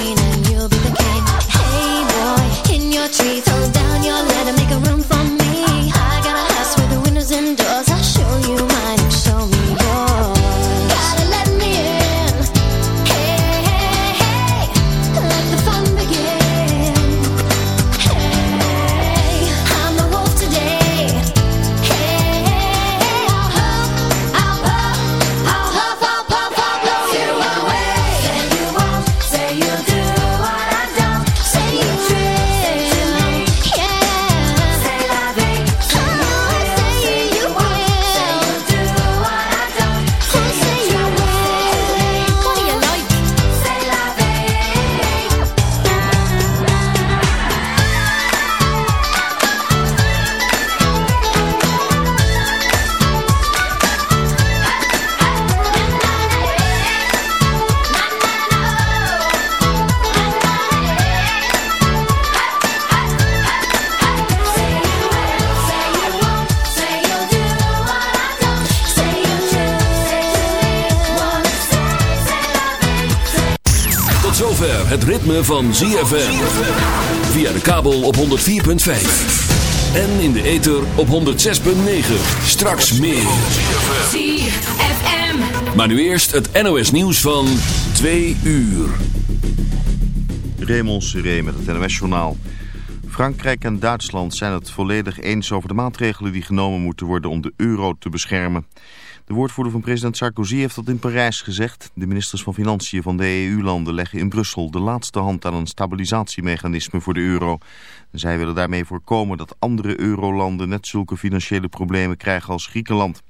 queen and you'll be the king. Hey boy, in your treats. Van ZFM. Via de kabel op 104.5. En in de ether op 106.9. Straks meer. ZFM. Maar nu eerst het NOS nieuws van 2 uur. Raymond Seré met het NOS journaal. Frankrijk en Duitsland zijn het volledig eens over de maatregelen die genomen moeten worden om de euro te beschermen. De woordvoerder van president Sarkozy heeft dat in Parijs gezegd. De ministers van Financiën van de EU-landen leggen in Brussel de laatste hand aan een stabilisatiemechanisme voor de euro. Zij willen daarmee voorkomen dat andere eurolanden net zulke financiële problemen krijgen als Griekenland.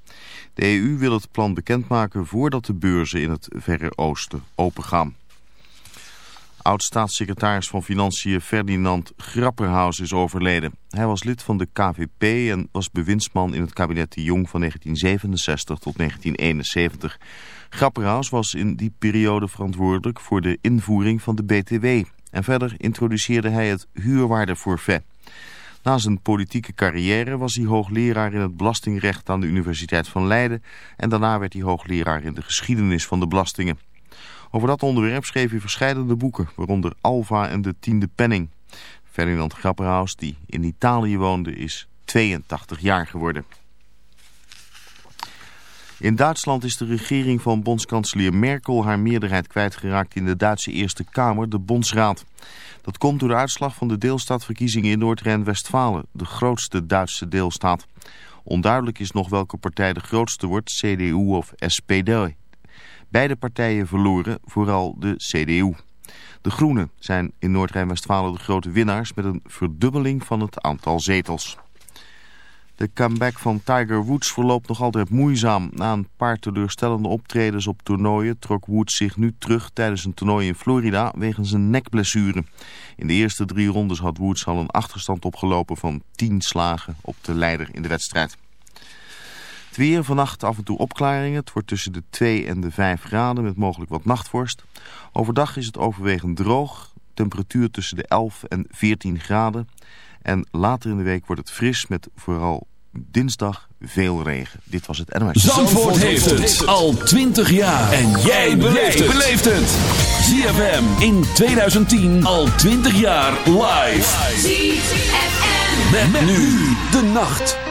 De EU wil het plan bekendmaken voordat de beurzen in het Verre Oosten opengaan. Oud-staatssecretaris van Financiën Ferdinand Grapperhaus is overleden. Hij was lid van de KVP en was bewindsman in het kabinet de Jong van 1967 tot 1971. Grapperhaus was in die periode verantwoordelijk voor de invoering van de BTW. En verder introduceerde hij het huurwaardeforfait. Na zijn politieke carrière was hij hoogleraar in het belastingrecht aan de Universiteit van Leiden... en daarna werd hij hoogleraar in de geschiedenis van de belastingen. Over dat onderwerp schreef hij verschillende boeken, waaronder Alva en de Tiende Penning. Ferdinand Grapperhaus, die in Italië woonde, is 82 jaar geworden. In Duitsland is de regering van bondskanselier Merkel haar meerderheid kwijtgeraakt in de Duitse Eerste Kamer, de Bondsraad. Dat komt door de uitslag van de deelstaatverkiezingen in Noord-Rijn-Westfalen, de grootste Duitse deelstaat. Onduidelijk is nog welke partij de grootste wordt, CDU of SPD. Beide partijen verloren, vooral de CDU. De Groenen zijn in Noord-Rijn-Westfalen de grote winnaars met een verdubbeling van het aantal zetels. De comeback van Tiger Woods verloopt nog altijd moeizaam. Na een paar teleurstellende optredens op toernooien trok Woods zich nu terug tijdens een toernooi in Florida wegens een nekblessure. In de eerste drie rondes had Woods al een achterstand opgelopen van 10 slagen op de leider in de wedstrijd. Het weer vannacht af en toe opklaringen. Het wordt tussen de 2 en de 5 graden met mogelijk wat nachtvorst. Overdag is het overwegend droog. Temperatuur tussen de 11 en 14 graden. En later in de week wordt het fris met vooral dinsdag veel regen. Dit was het NOS. Zandvoort, heeft het al 20 jaar. En jij beleeft het. ZFM in 2010 al 20 jaar live. ZFM. met nu de nacht.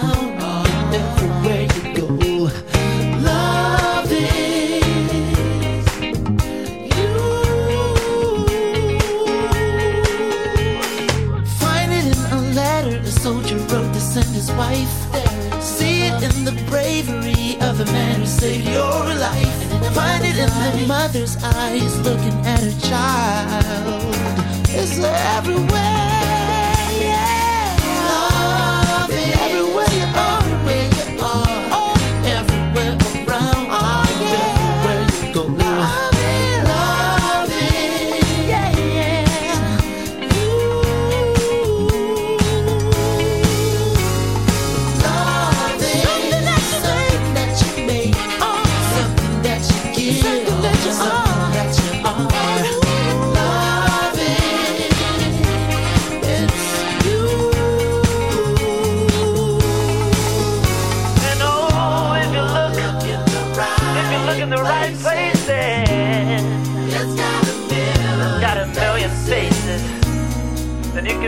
In the mother's eyes looking at her child. It's everywhere,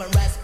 and rest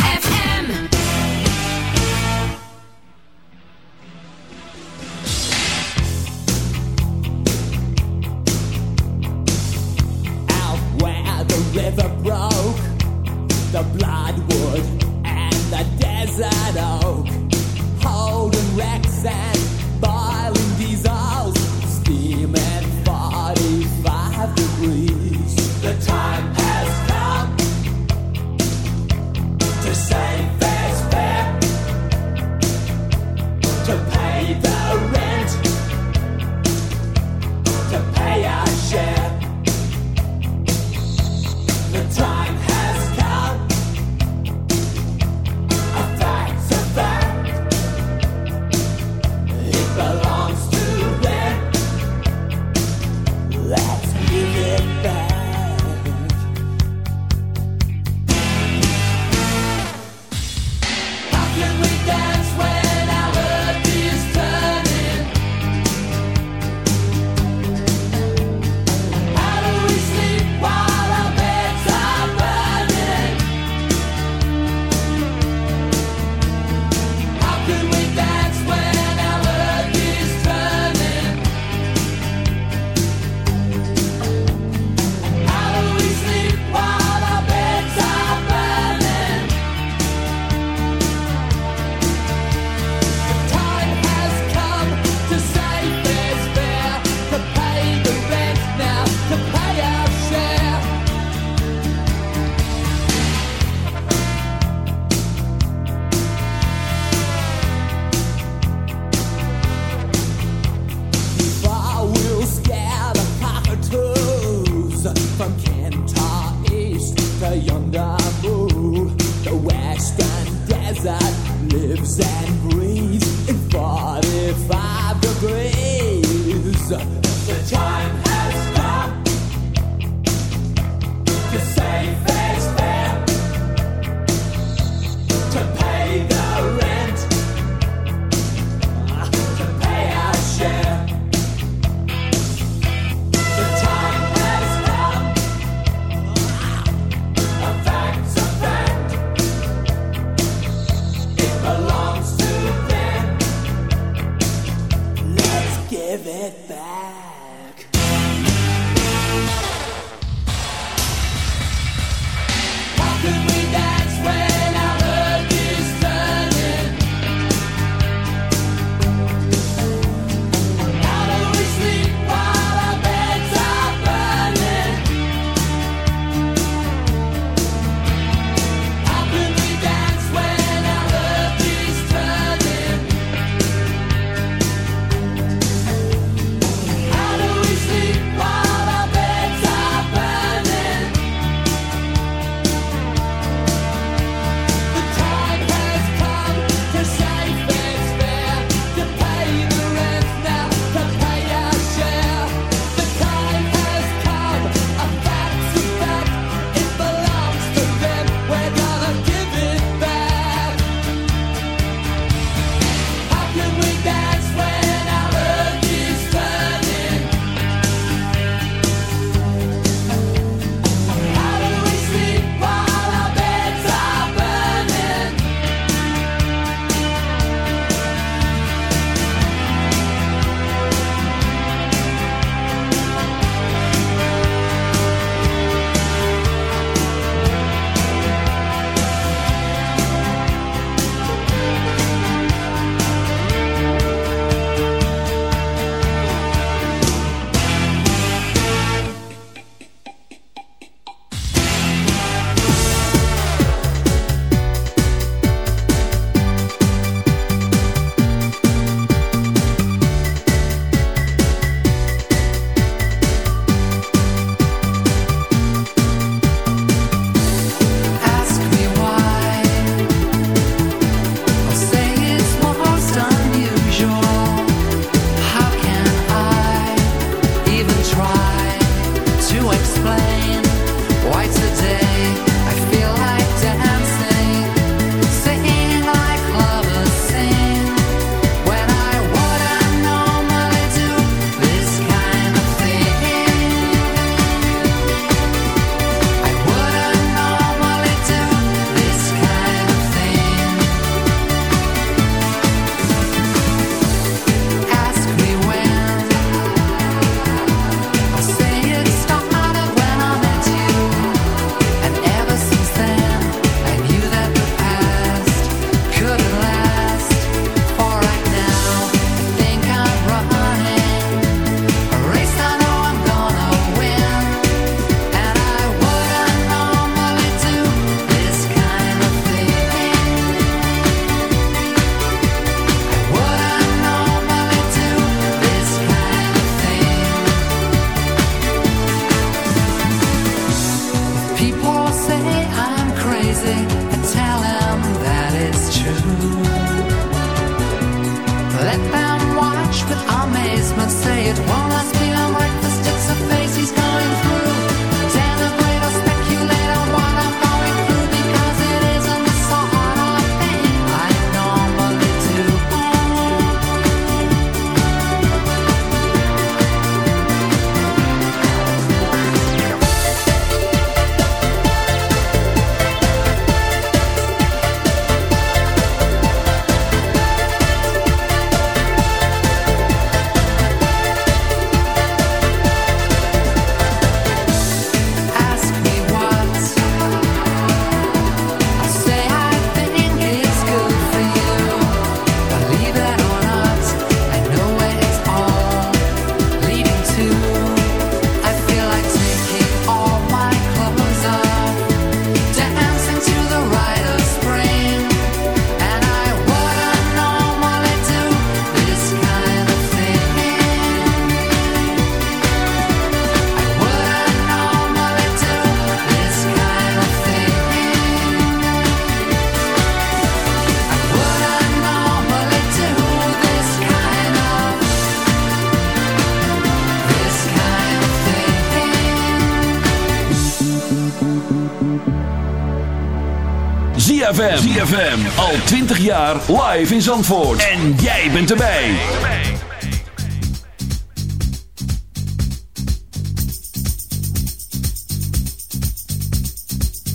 ZFM. Al 20 jaar live in Zandvoort. En jij bent erbij.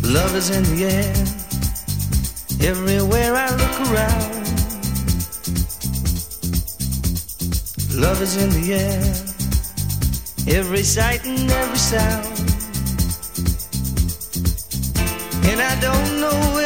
Love is in the air. Everywhere I look around. Love is in the air. Every sight and every sound. And I don't know if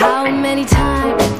How many times?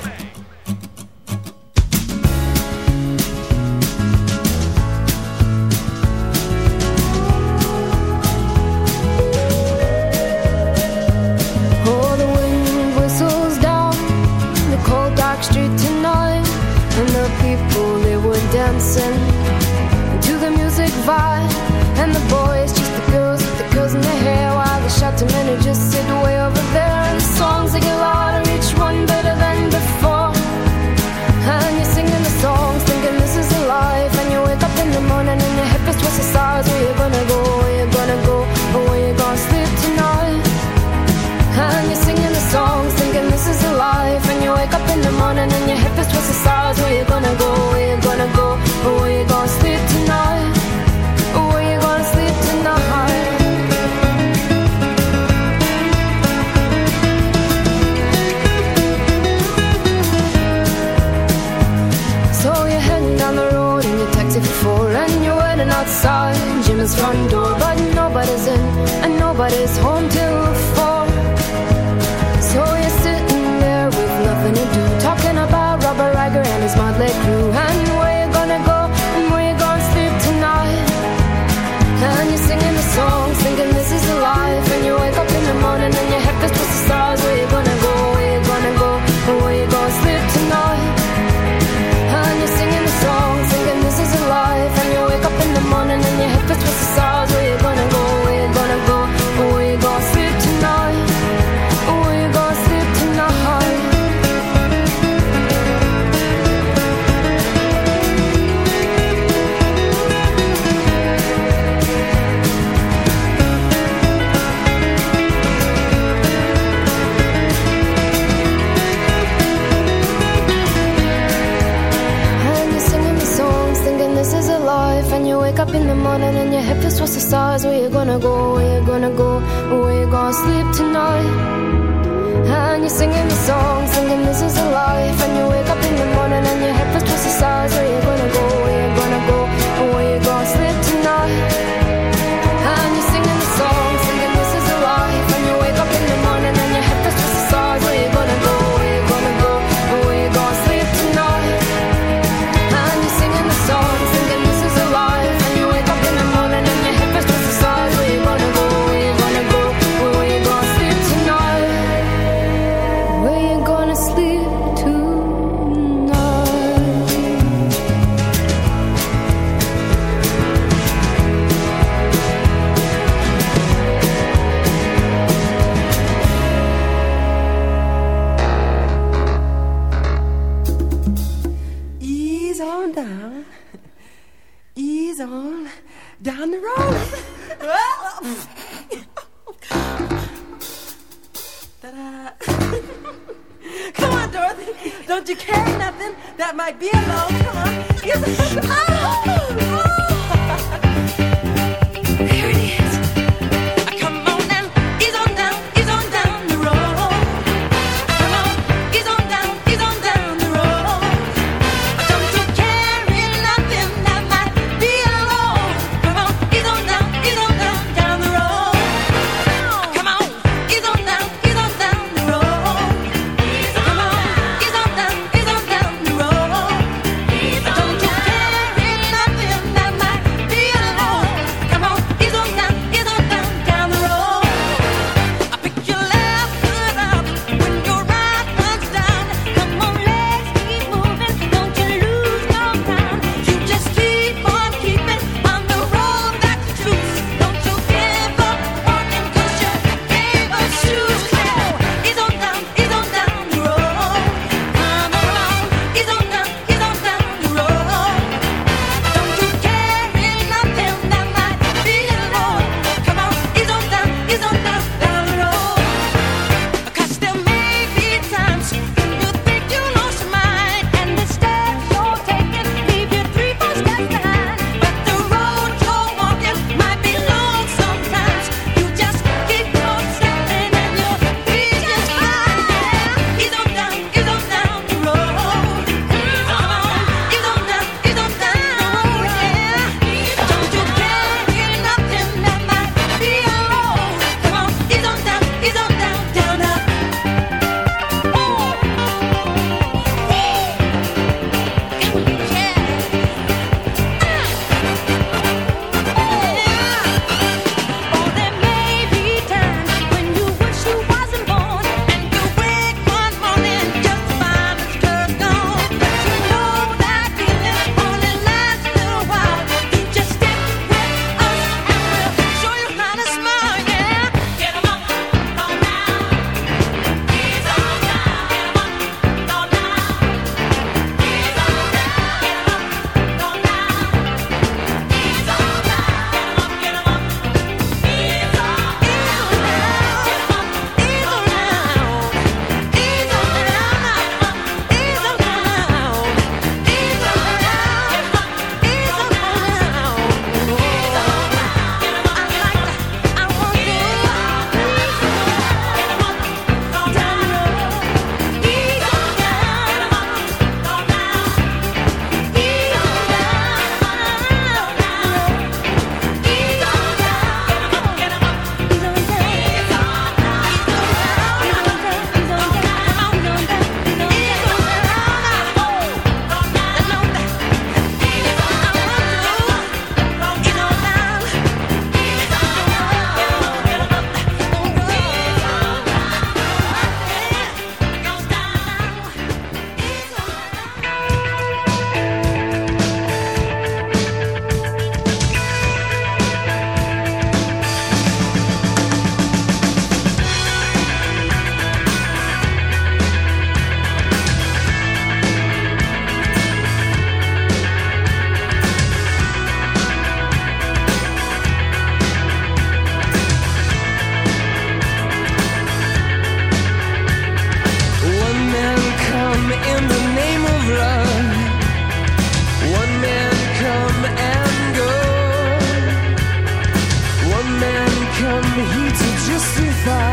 to justify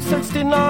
Sixty nine.